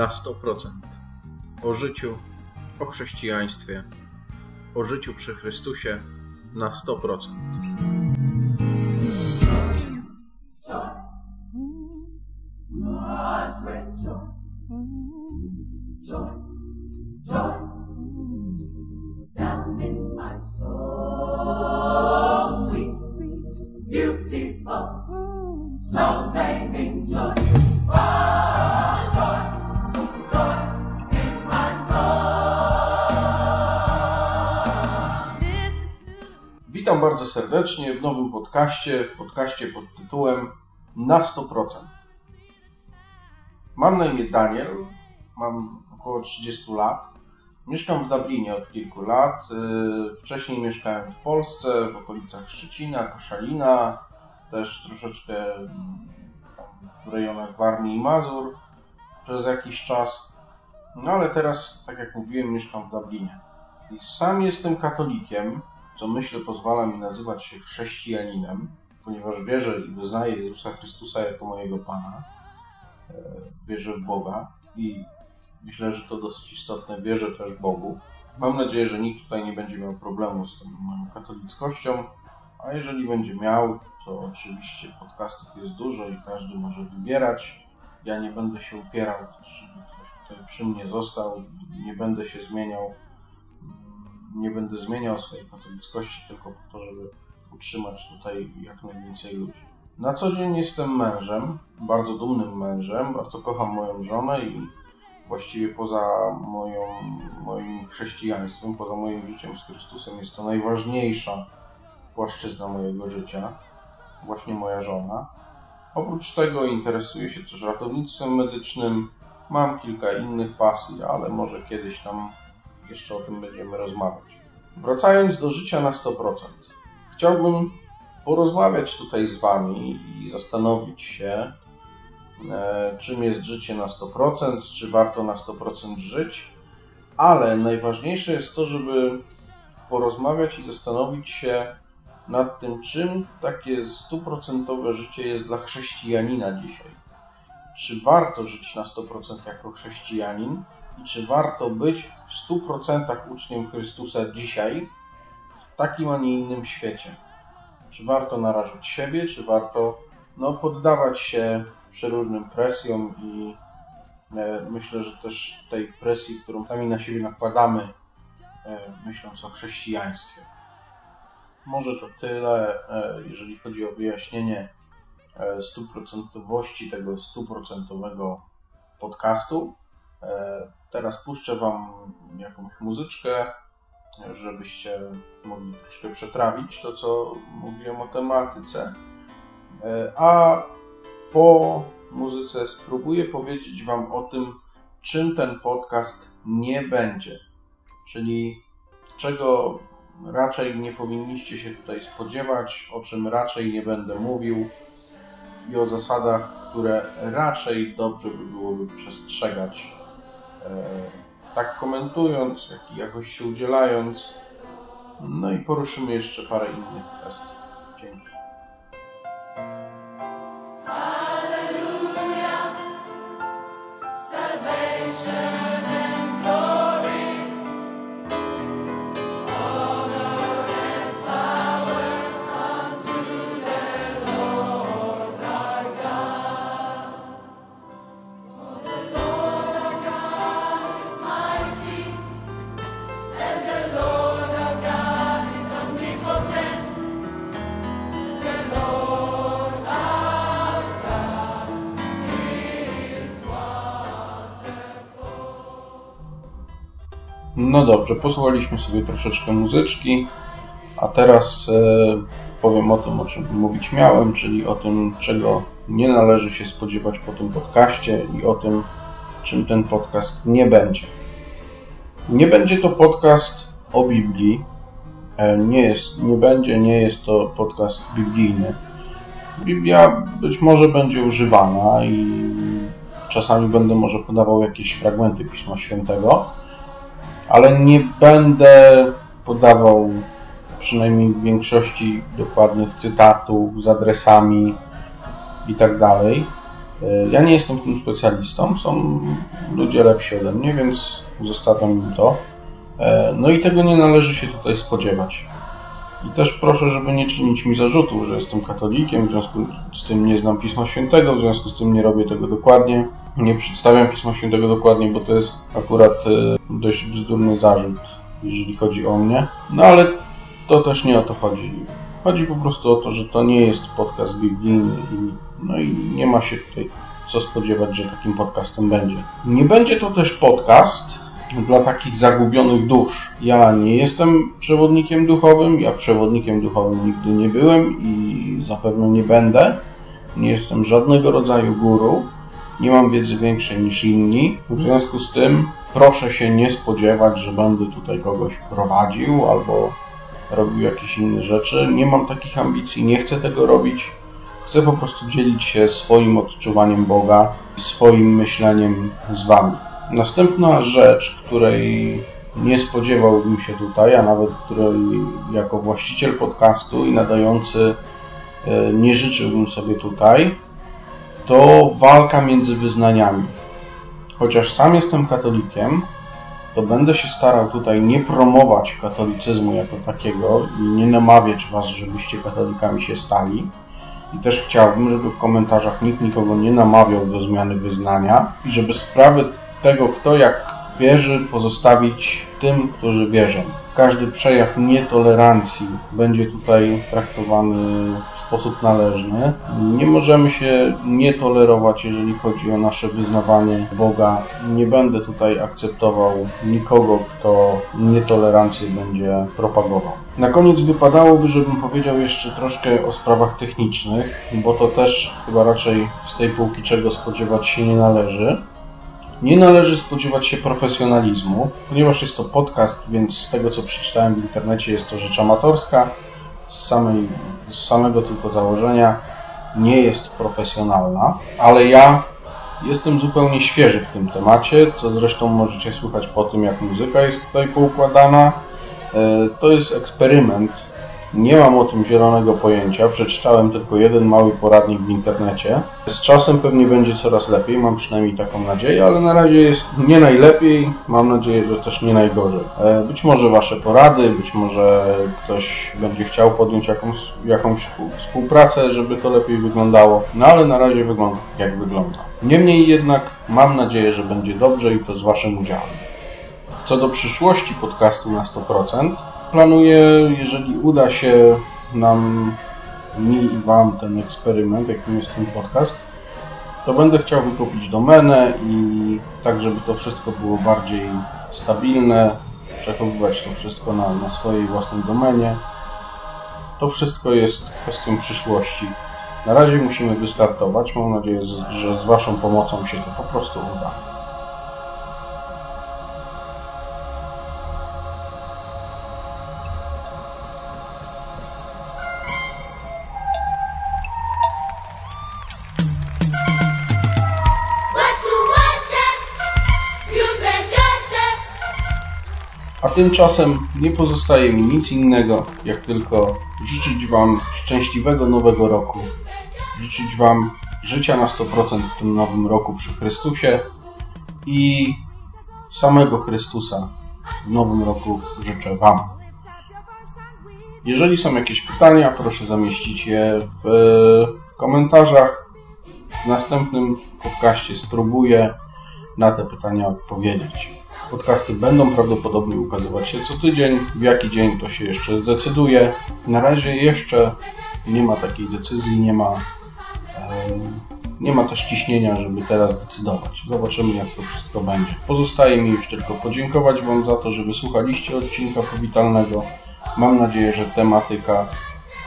na 100%. O życiu, o chrześcijaństwie, o życiu przy Chrystusie na 100%. Joy, joy, down Witam bardzo serdecznie w nowym podcaście, w podcaście pod tytułem Na 100%. Mam na imię Daniel, mam około 30 lat. Mieszkam w Dublinie od kilku lat. Y, wcześniej mieszkałem w Polsce, w okolicach Szczecina, Koszalina, też troszeczkę mm, w rejonach Warmii i Mazur przez jakiś czas. No ale teraz, tak jak mówiłem, mieszkam w Dublinie. I sam jestem katolikiem, co myślę pozwala mi nazywać się chrześcijaninem, ponieważ wierzę i wyznaję Jezusa Chrystusa jako mojego Pana. E, wierzę w Boga i myślę, że to dosyć istotne. Wierzę też Bogu. Mam nadzieję, że nikt tutaj nie będzie miał problemu z tą moją katolickością, a jeżeli będzie miał, to oczywiście podcastów jest dużo i każdy może wybierać. Ja nie będę się upierał, żeby ktoś tutaj przy mnie został, nie będę się zmieniał, nie będę zmieniał swojej katolickości tylko po to, żeby utrzymać tutaj jak najwięcej ludzi. Na co dzień jestem mężem, bardzo dumnym mężem, bardzo kocham moją żonę i właściwie poza moją, moim chrześcijaństwem, poza moim życiem z Chrystusem jest to najważniejsza płaszczyzna mojego życia, właśnie moja żona. Oprócz tego interesuję się też ratownictwem medycznym, mam kilka innych pasji, ale może kiedyś tam jeszcze o tym będziemy rozmawiać. Wracając do życia na 100%, chciałbym porozmawiać tutaj z Wami i zastanowić się, E, czym jest życie na 100%, czy warto na 100% żyć, ale najważniejsze jest to, żeby porozmawiać i zastanowić się nad tym, czym takie stuprocentowe życie jest dla chrześcijanina dzisiaj. Czy warto żyć na 100% jako chrześcijanin czy warto być w 100% uczniem Chrystusa dzisiaj w takim, a nie innym świecie? Czy warto narażać siebie, czy warto no, poddawać się przeróżnym presjom i e, myślę, że też tej presji, którą sami na siebie nakładamy, e, myśląc o chrześcijaństwie. Może to tyle, e, jeżeli chodzi o wyjaśnienie stuprocentowości tego stuprocentowego podcastu. Teraz puszczę Wam jakąś muzyczkę, żebyście mogli troszkę przetrawić to, co mówiłem o tematyce. A po muzyce spróbuję powiedzieć Wam o tym, czym ten podcast nie będzie. Czyli czego raczej nie powinniście się tutaj spodziewać, o czym raczej nie będę mówił i o zasadach, które raczej dobrze by byłoby przestrzegać. E, tak komentując, jak i jakoś się udzielając. No i poruszymy jeszcze parę innych kwestii. Dzięki. No dobrze, posłuchaliśmy sobie troszeczkę muzyczki, a teraz e, powiem o tym, o czym mówić miałem, czyli o tym, czego nie należy się spodziewać po tym podcaście i o tym, czym ten podcast nie będzie. Nie będzie to podcast o Biblii. E, nie, jest, nie będzie, nie jest to podcast biblijny. Biblia być może będzie używana i czasami będę może podawał jakieś fragmenty Pisma Świętego ale nie będę podawał przynajmniej w większości dokładnych cytatów z adresami i tak dalej. E, ja nie jestem tym specjalistą, są ludzie lepsi ode mnie, więc zostawiam im to. E, no i tego nie należy się tutaj spodziewać. I też proszę, żeby nie czynić mi zarzutu, że jestem katolikiem, w związku z tym nie znam Pisma Świętego, w związku z tym nie robię tego dokładnie. Nie przedstawiam Pisma Świętego dokładnie, bo to jest akurat e, dość bzdurny zarzut, jeżeli chodzi o mnie. No ale to też nie o to chodzi. Chodzi po prostu o to, że to nie jest podcast biblijny i, no i nie ma się tutaj co spodziewać, że takim podcastem będzie. Nie będzie to też podcast dla takich zagubionych dusz. Ja nie jestem przewodnikiem duchowym, ja przewodnikiem duchowym nigdy nie byłem i zapewne nie będę. Nie jestem żadnego rodzaju guru, nie mam wiedzy większej niż inni. W związku z tym proszę się nie spodziewać, że będę tutaj kogoś prowadził albo robił jakieś inne rzeczy. Nie mam takich ambicji, nie chcę tego robić. Chcę po prostu dzielić się swoim odczuwaniem Boga, swoim myśleniem z Wami. Następna rzecz, której nie spodziewałbym się tutaj, a nawet której jako właściciel podcastu i nadający e, nie życzyłbym sobie tutaj, to walka między wyznaniami. Chociaż sam jestem katolikiem, to będę się starał tutaj nie promować katolicyzmu jako takiego i nie namawiać Was, żebyście katolikami się stali. I też chciałbym, żeby w komentarzach nikt nikogo nie namawiał do zmiany wyznania i żeby sprawy tego, kto jak wierzy, pozostawić tym, którzy wierzą. Każdy przejaw nietolerancji będzie tutaj traktowany w sposób należny. Nie możemy się nie tolerować, jeżeli chodzi o nasze wyznawanie Boga. Nie będę tutaj akceptował nikogo, kto nietolerancję będzie propagował. Na koniec wypadałoby, żebym powiedział jeszcze troszkę o sprawach technicznych, bo to też chyba raczej z tej półki czego spodziewać się nie należy. Nie należy spodziewać się profesjonalizmu, ponieważ jest to podcast, więc z tego co przeczytałem w internecie jest to rzecz amatorska. Z, samej, z samego tylko założenia nie jest profesjonalna, ale ja jestem zupełnie świeży w tym temacie, co zresztą możecie słychać po tym, jak muzyka jest tutaj poukładana. E, to jest eksperyment, nie mam o tym zielonego pojęcia. Przeczytałem tylko jeden mały poradnik w internecie. Z czasem pewnie będzie coraz lepiej, mam przynajmniej taką nadzieję, ale na razie jest nie najlepiej. Mam nadzieję, że też nie najgorzej. E, być może Wasze porady, być może ktoś będzie chciał podjąć jakąś, jakąś współpracę, żeby to lepiej wyglądało. No ale na razie wygląda jak wygląda. Niemniej jednak mam nadzieję, że będzie dobrze i to z Waszym udziałem. Co do przyszłości podcastu na 100%, planuję, jeżeli uda się nam, mi i Wam ten eksperyment, jakim jest ten podcast, to będę chciał wykupić domenę i tak, żeby to wszystko było bardziej stabilne, przechowywać to wszystko na, na swojej własnej domenie. To wszystko jest kwestią przyszłości. Na razie musimy wystartować. Mam nadzieję, że z Waszą pomocą się to po prostu uda. Tymczasem nie pozostaje mi nic innego, jak tylko życzyć Wam szczęśliwego nowego roku. Życzyć Wam życia na 100% w tym nowym roku przy Chrystusie i samego Chrystusa w nowym roku życzę Wam. Jeżeli są jakieś pytania, proszę zamieścić je w komentarzach. W następnym podcaście spróbuję na te pytania odpowiedzieć. Podcasty będą prawdopodobnie ukazywać się co tydzień. W jaki dzień to się jeszcze zdecyduje. Na razie jeszcze nie ma takiej decyzji, nie ma, nie ma też ciśnienia, żeby teraz decydować. Zobaczymy, jak to wszystko będzie. Pozostaje mi już tylko podziękować Wam za to, że wysłuchaliście odcinka powitalnego. Mam nadzieję, że tematyka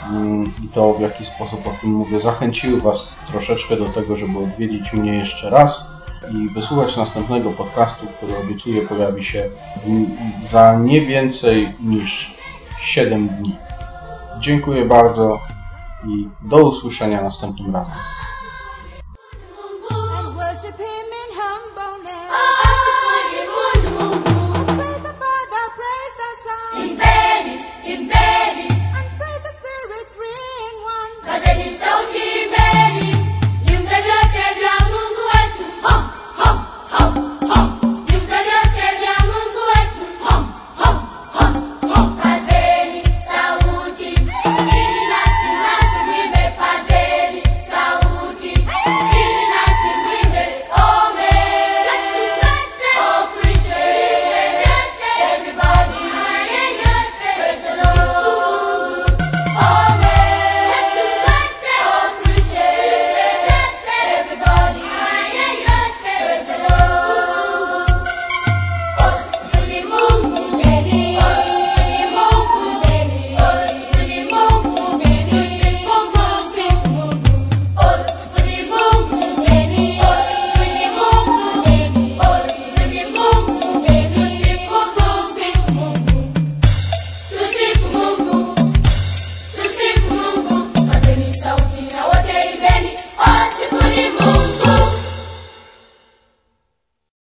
mm, i to, w jaki sposób o tym mówię, zachęciły Was troszeczkę do tego, żeby odwiedzić mnie jeszcze raz i wysłuchać następnego podcastu, który obiecuję pojawi się za nie więcej niż 7 dni. Dziękuję bardzo i do usłyszenia następnym razem.